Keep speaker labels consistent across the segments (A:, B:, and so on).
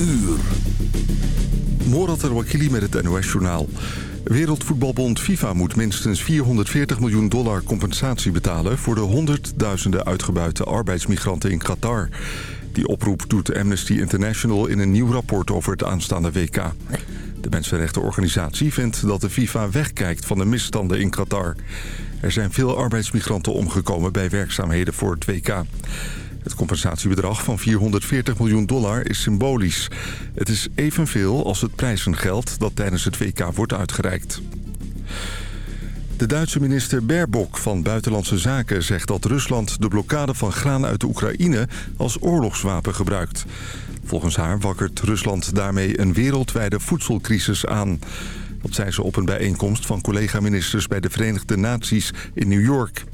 A: uur. Morat Wakili met het NOS-journaal. Wereldvoetbalbond FIFA moet minstens 440 miljoen dollar compensatie betalen... voor de honderdduizenden uitgebuite arbeidsmigranten in Qatar. Die oproep doet Amnesty International in een nieuw rapport over het aanstaande WK. De mensenrechtenorganisatie vindt dat de FIFA wegkijkt van de misstanden in Qatar. Er zijn veel arbeidsmigranten omgekomen bij werkzaamheden voor het WK. Het compensatiebedrag van 440 miljoen dollar is symbolisch. Het is evenveel als het prijzengeld dat tijdens het WK wordt uitgereikt. De Duitse minister Baerbock van Buitenlandse Zaken zegt dat Rusland de blokkade van graan uit de Oekraïne als oorlogswapen gebruikt. Volgens haar wakkert Rusland daarmee een wereldwijde voedselcrisis aan. Dat zei ze op een bijeenkomst van collega-ministers bij de Verenigde Naties in New York.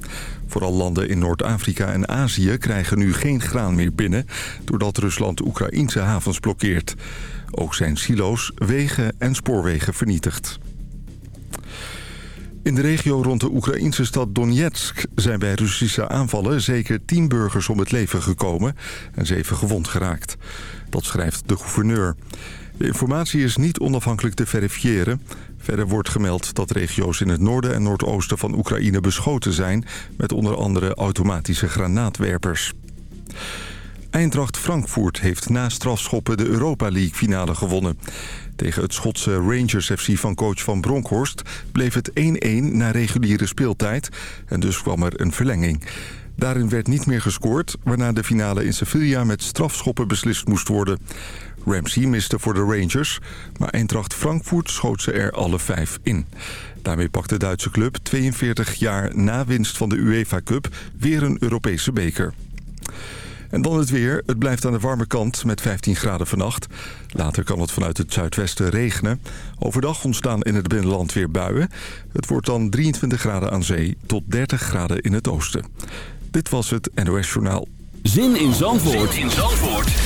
A: Vooral landen in Noord-Afrika en Azië krijgen nu geen graan meer binnen... doordat Rusland Oekraïnse havens blokkeert. Ook zijn silo's, wegen en spoorwegen vernietigd. In de regio rond de Oekraïnse stad Donetsk zijn bij Russische aanvallen zeker tien burgers om het leven gekomen en zeven gewond geraakt. Dat schrijft de gouverneur. De informatie is niet onafhankelijk te verifiëren. Verder wordt gemeld dat regio's in het noorden en noordoosten van Oekraïne beschoten zijn... met onder andere automatische granaatwerpers. Eindracht Frankfurt heeft na strafschoppen de Europa League finale gewonnen. Tegen het Schotse Rangers FC van coach Van Bronckhorst bleef het 1-1 na reguliere speeltijd en dus kwam er een verlenging. Daarin werd niet meer gescoord, waarna de finale in Sevilla met strafschoppen beslist moest worden. Ramsey miste voor de Rangers, maar Eintracht Frankfurt schoot ze er alle vijf in. Daarmee pakt de Duitse club 42 jaar na winst van de UEFA Cup weer een Europese beker. En dan het weer. Het blijft aan de warme kant met 15 graden vannacht. Later kan het vanuit het zuidwesten regenen. Overdag ontstaan in het binnenland weer buien. Het wordt dan 23 graden aan zee tot 30 graden in het oosten. Dit was het NOS Journaal.
B: Zin in Zandvoort, zin in Zandvoort.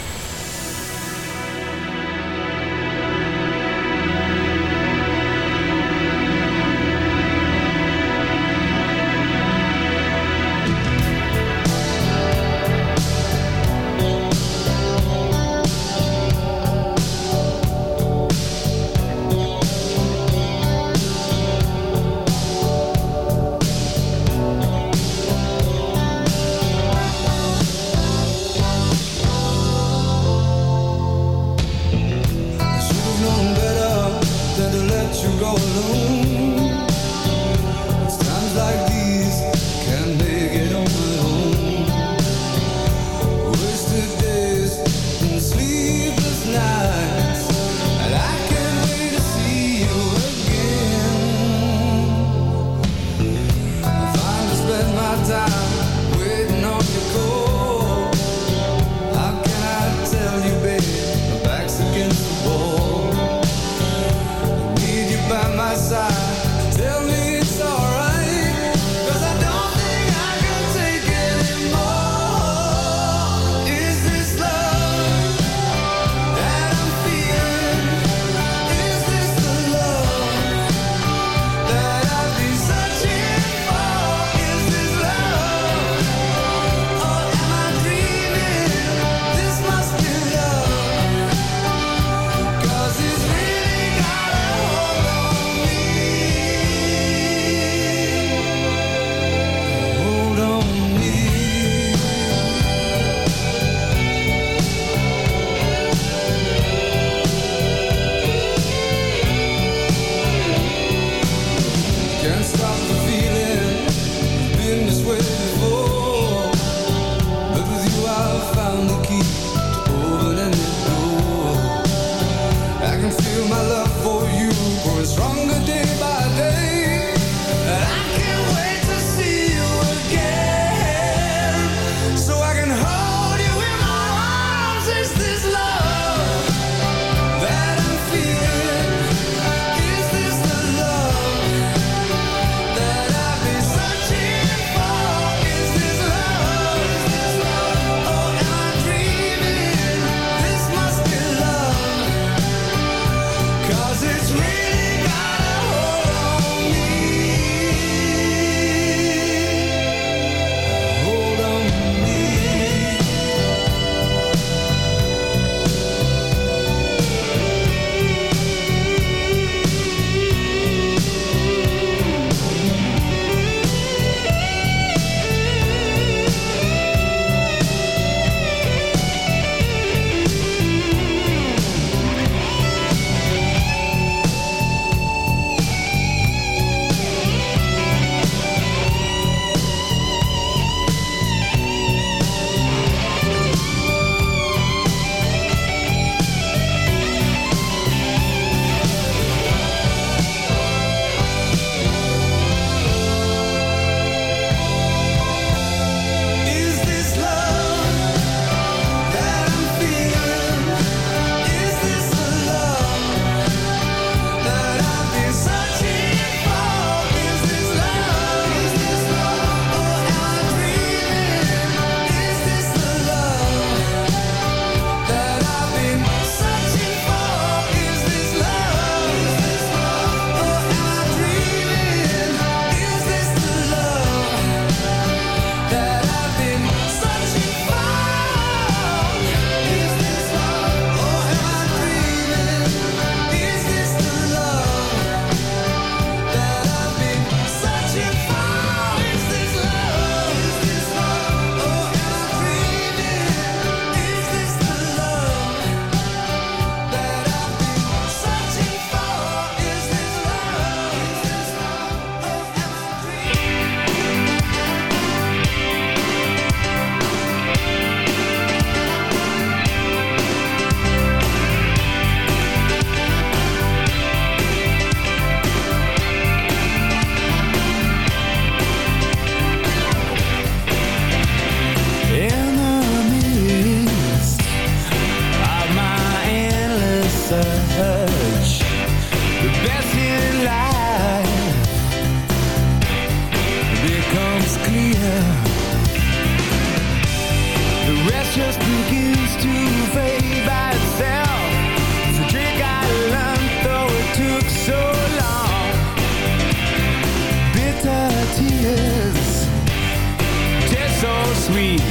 C: Sweet.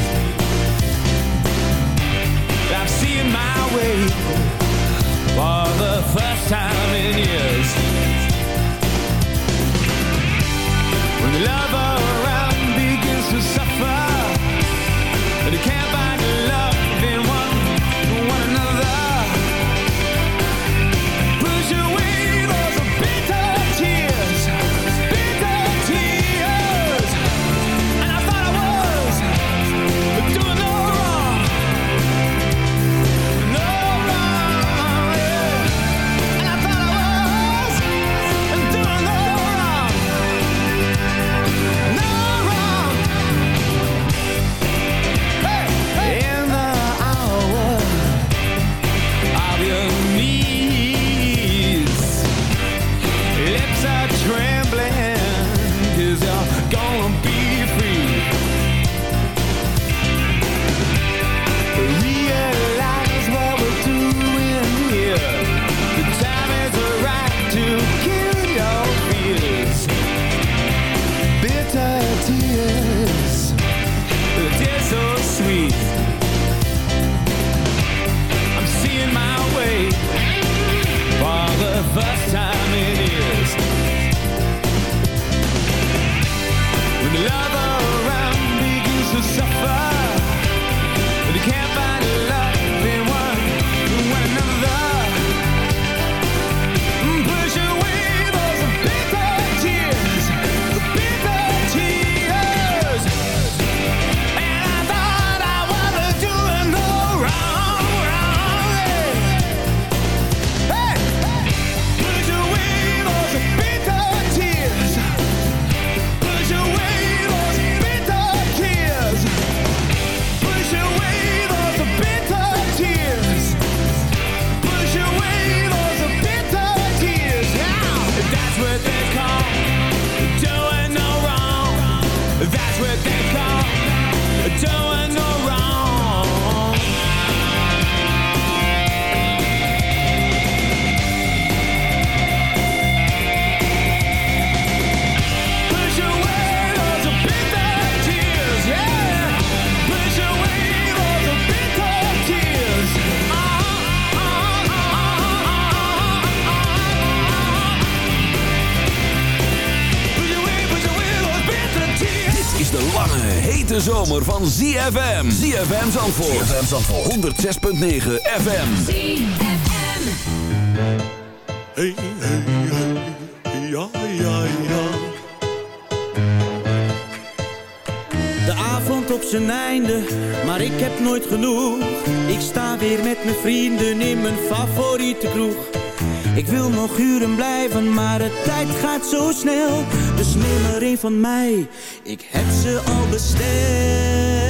C: I'm seeing my way for the first time in years. When the love
D: van ZFM. ZFM Zandvoort. ZFM Zandvoort. 106.9 FM.
E: Hey, hey, hey, ja, ja, ja.
F: De avond op zijn einde, maar ik heb nooit genoeg. Ik sta weer met mijn vrienden in mijn favoriete kroeg. Ik wil nog uren blijven, maar de tijd gaat zo snel. Dus neem er een van mij, ik heb ze al besteld.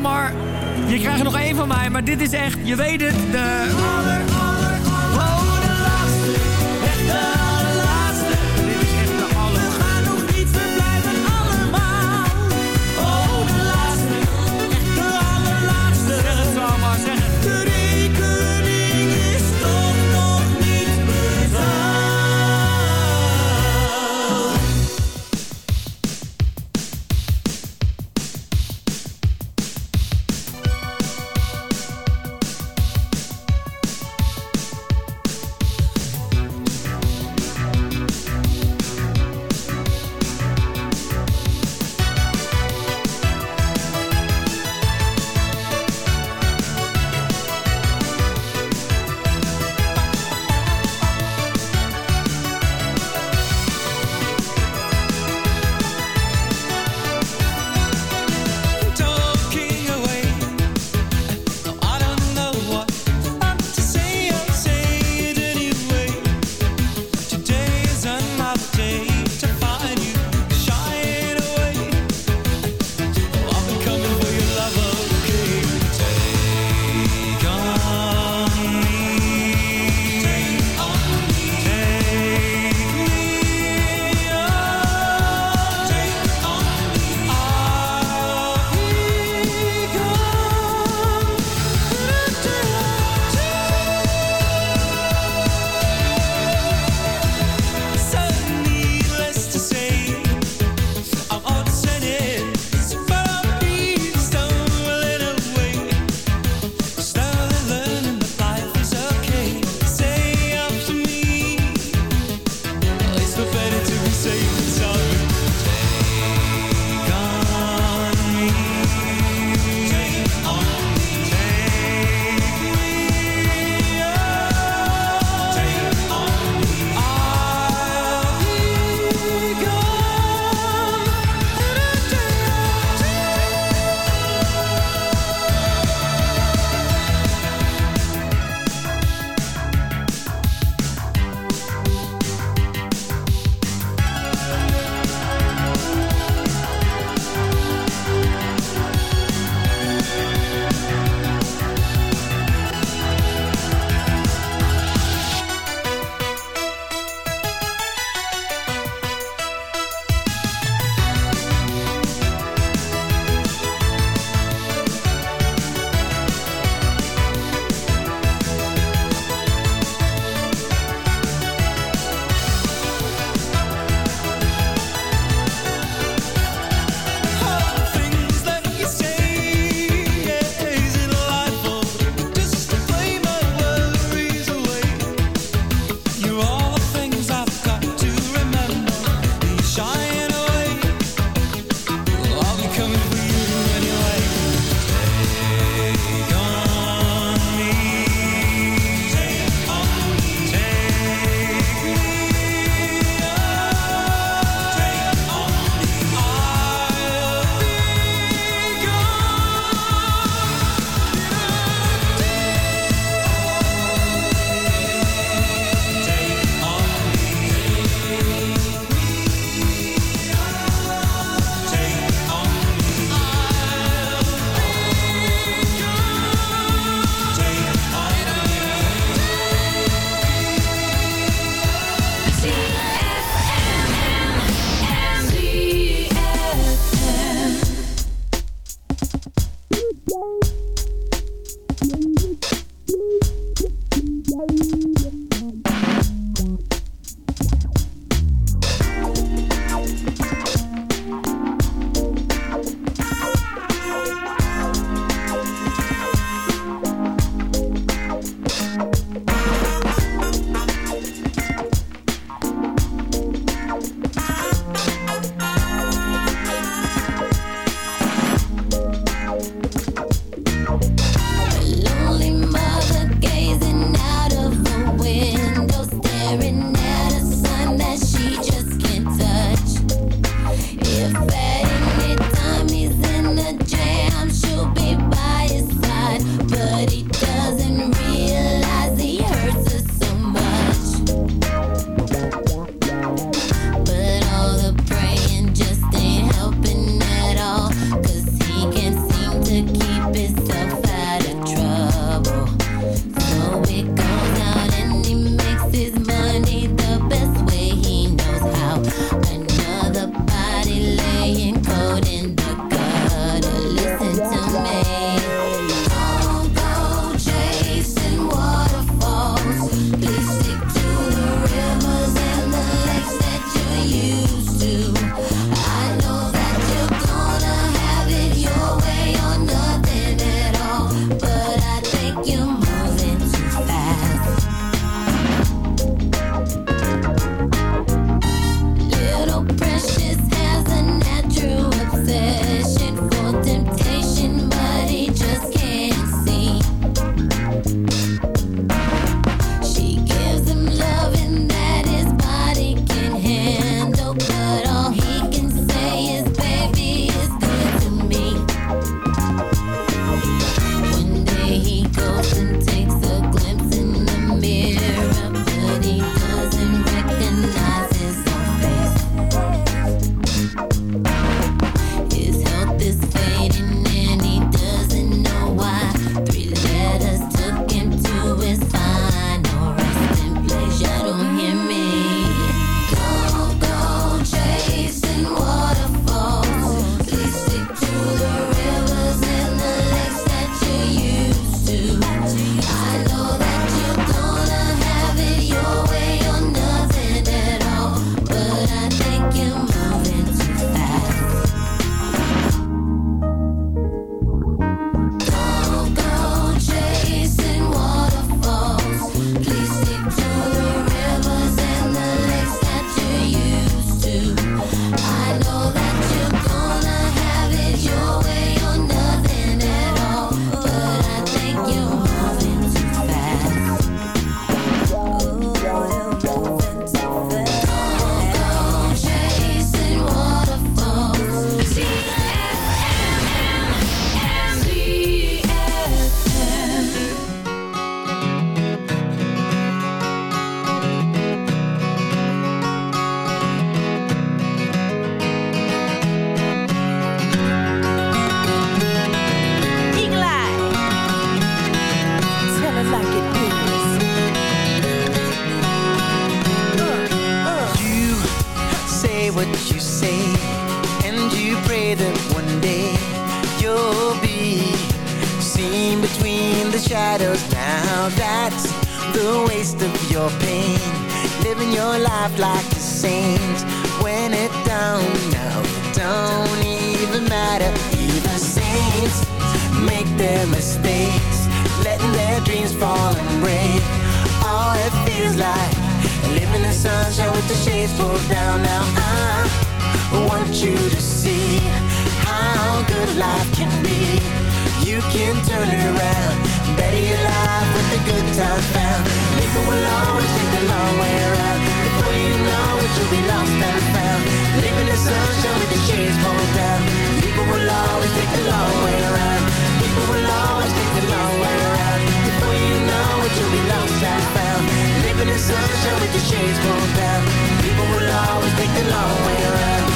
F: Maar je krijgt er nog één van mij, maar dit is echt, je weet het, de...
G: don't even matter. Even saints make their mistakes. Letting their dreams fall and break. All it feels like living in sunshine with the shades pulled down. Now I want you to see how good life can be. You can turn it around, better your life with the good times found. People will always take the long way around. Before you know you'll be lost and found. Living in sunshine with the shades pulled down. People will always take the long way around. People will always take the long way around. Before you know it, you'll be lost and found. Living in sunshine with the shades pulled down. People will always take the long way around.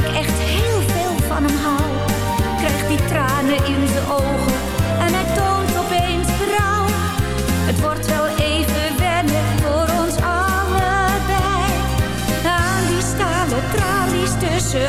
H: ik echt heel veel van hem hou. Krijgt die tranen in de ogen en hij toont opeens berouw. Het wordt wel even wennen voor ons allebei. Aan die stalen tralies tussen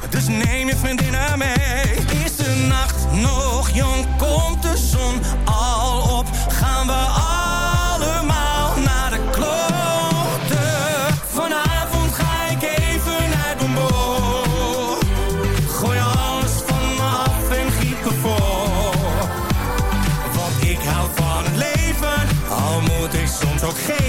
I: Dus neem je vriendinnen mee. Is de nacht nog jong? Komt de zon al op? Gaan we allemaal naar de klote? Vanavond ga ik even uit mijn bol. Gooi alles van me af en giet me vol. Want ik hou van het leven, al moet ik soms ook geven.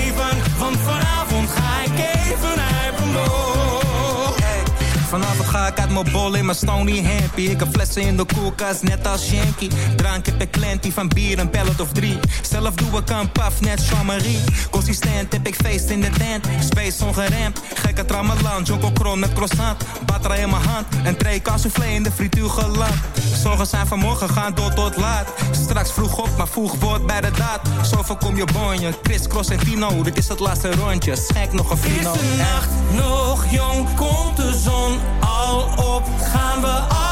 I: Ik uit mijn bol
J: in mijn stony happy. Ik heb flessen in de koelkast, net als Shanky. Drank heb ik klantie van bier, een pellet of drie. Zelf doe ik een paf, net Jean-Marie. Consistent heb ik feest in de tent. Space ongeremd, gekke trammeland. Jonko kron met croissant, batterij in mijn hand. Een tray soufflé in de frituur geland. Zorgen zijn vanmorgen, gaan door tot laat. Straks vroeg op, maar vroeg wordt bij de daad. Zo voorkom je bonje, Chris, Cross en Tino. Dit is het laatste rondje, schenk nog een
I: Is
J: fino.
I: de nacht nog jong? Komt de zon al op? Gaan we allemaal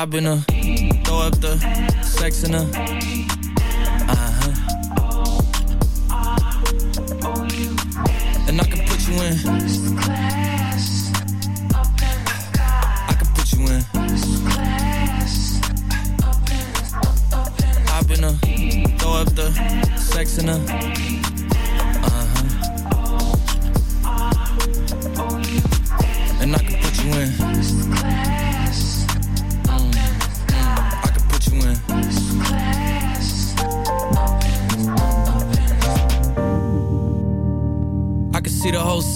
K: I've been a throw up the sex in a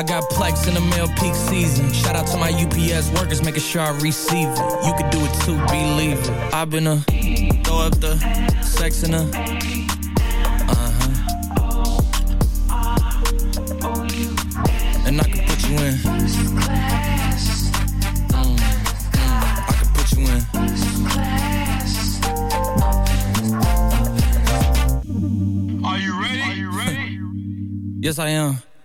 K: I got plex in the mail peak season. Shout out to my UPS workers, making sure I receive it. You could do it too, believe it. I've been a throw up the sex in a uh huh. And I can put you in. Mm, I can put you in.
L: Are you? Are you ready?
K: Yes, I am.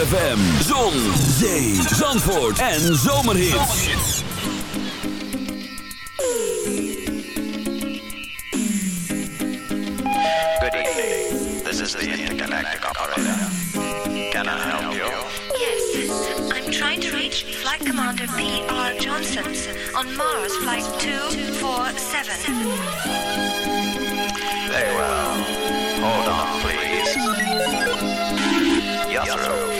B: ZFM, Zon, Zee, Zandvoort en
L: Good evening. This is the intergalactic operator. Can I help you?
M: Yes, I'm trying to reach Flight Commander P.R. Johnson on Mars Flight 247.
L: Very well. Hold on, please. You're.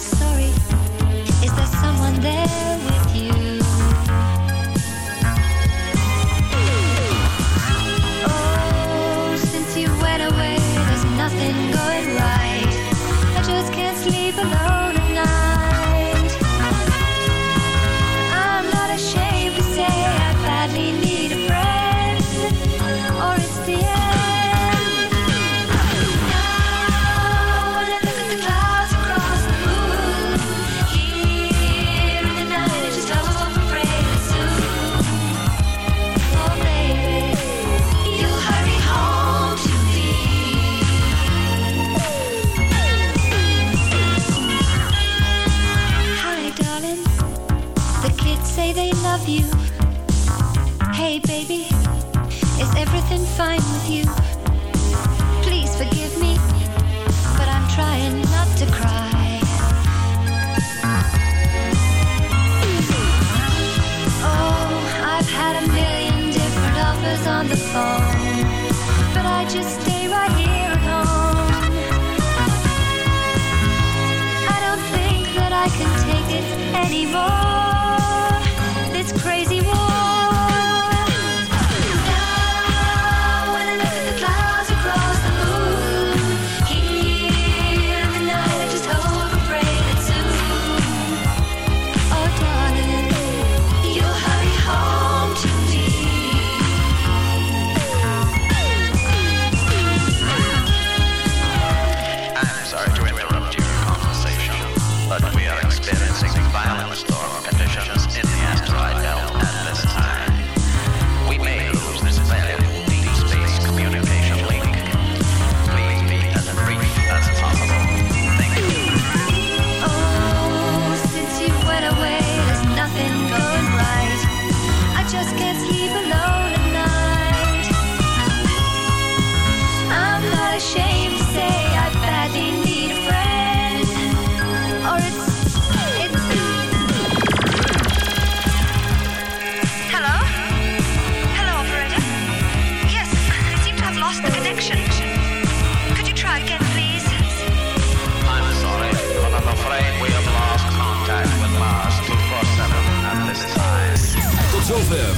M: Sorry. Is there someone there?